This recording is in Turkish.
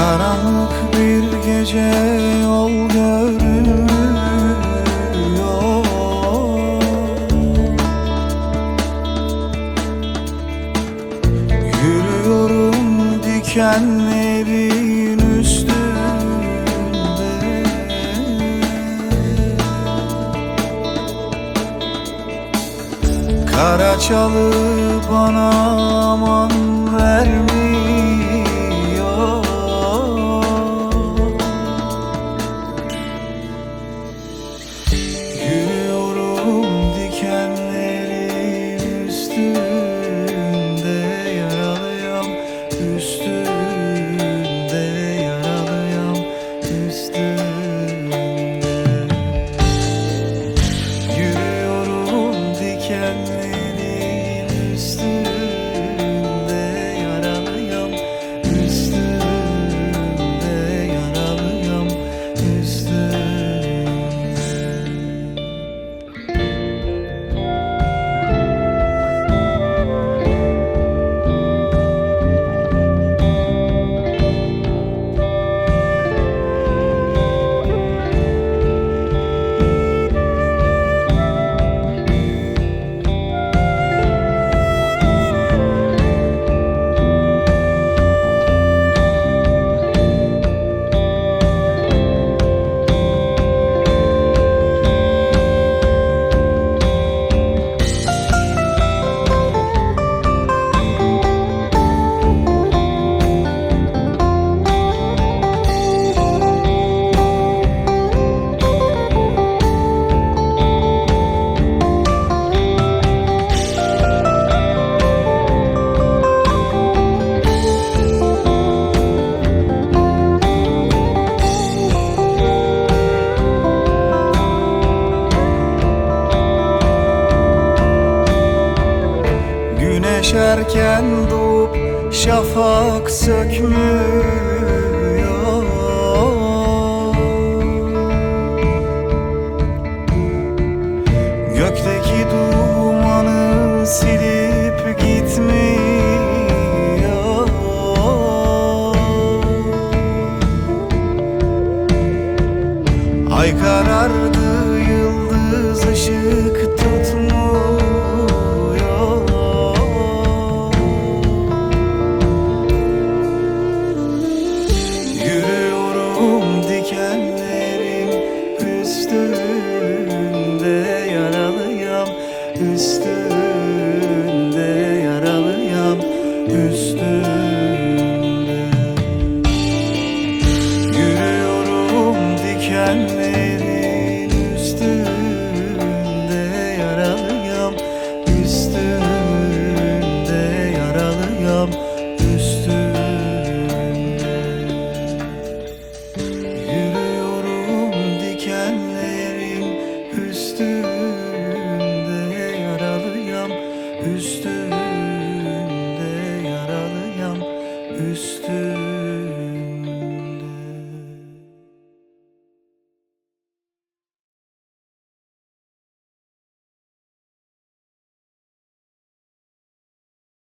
Karanlık bir gece yol görünmüyor Yürüyorum dikenlerin üstünde. Kara çalı bana aman Güneş erken doğup şafak sökmüyor. Gökteki dumanı silip gitmiyor. Ay karardı yıldız ışık üstünde yaralıyam Üstünde yaralıyam üstünde to